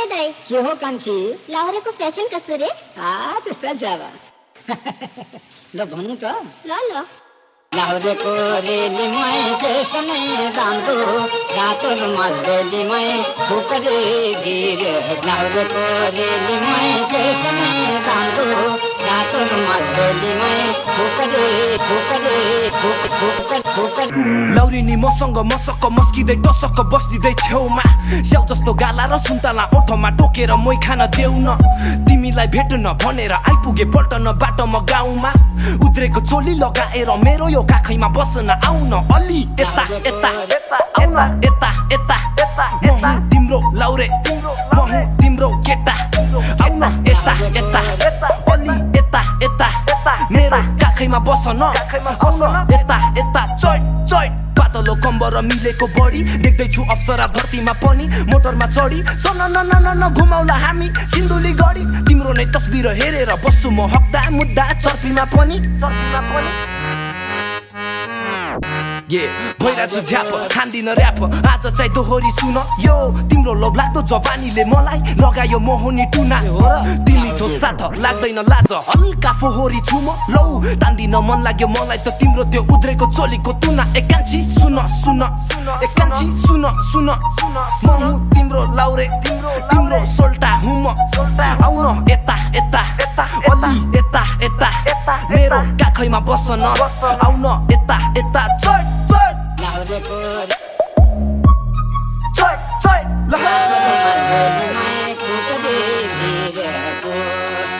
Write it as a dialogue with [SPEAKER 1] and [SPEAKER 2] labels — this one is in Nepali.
[SPEAKER 1] रे दाई
[SPEAKER 2] क्यों हो कांची
[SPEAKER 1] लावरे को फ़ैशन कसरे
[SPEAKER 2] आ तो स्टाइल जावा लो भनु तो
[SPEAKER 1] लो लो
[SPEAKER 2] लावरे को रे लिमय देशने दांगो रातर मज़े लिमय फुकरे गिर लावरे को रे लिमय देशने दांगो रातर मज़े लिमय फुकरे फुकरे
[SPEAKER 3] लौरिनी मसँग मसक्क मस्किँदै टसक्क बस्दिँदै छेउमा स्याउ जस्तो गाला र सुन्तला ओठमा टोकेर मै खान देऊ न तिमीलाई भेट्न भनेर आइपुगे पल्टन बाटोमा गाउँमा उद्रेको चोली लगाएर मेरो यो काखैमा बस्न आउन अलि यता यता यता यता तिम्रो लाउरे तिम्रो केटा आउन यता यता मेरो काखैमा बस्न आउन यता यता चोइ चोइ पातलो कम्बर र मिलेको बढी देख्दैछु अप्सरा धरतीमा पनि मोटरमा चढी सन न न न न घुमाउला हामी सिन्धुली गढी तिम्रो नै तस्बिर हेरेर बस्छु म हप्ता मुद्दा चर्पीमा पनि चर्पीमा पनि ये भइरहेछु झ्याप खान्दिन ऱ्याप। आज चाहिँ दोहोरी सुन। यो तिम्रो लोभ लाग्दो जवानीले मलाई लगायो मोहनी टुना। तिमी छौ साथ लाग्दैन लाज। हल्का फोहोरी छु म। लौ तान्दिन मन लाग्यो मलाई त तिम्रो त्यो उद्रेको चोलीको तुना। एकान्छी सुन सुन एकान्छी सुन सुन। म हुँ तिम्रो लाउरे तिम्रो सोल्टा हुँ म। आउन यता यता अलि यता यता। मेरो काखैमा बस्न आउन यता यता। चढ चढ
[SPEAKER 2] लाउरेको
[SPEAKER 3] चढ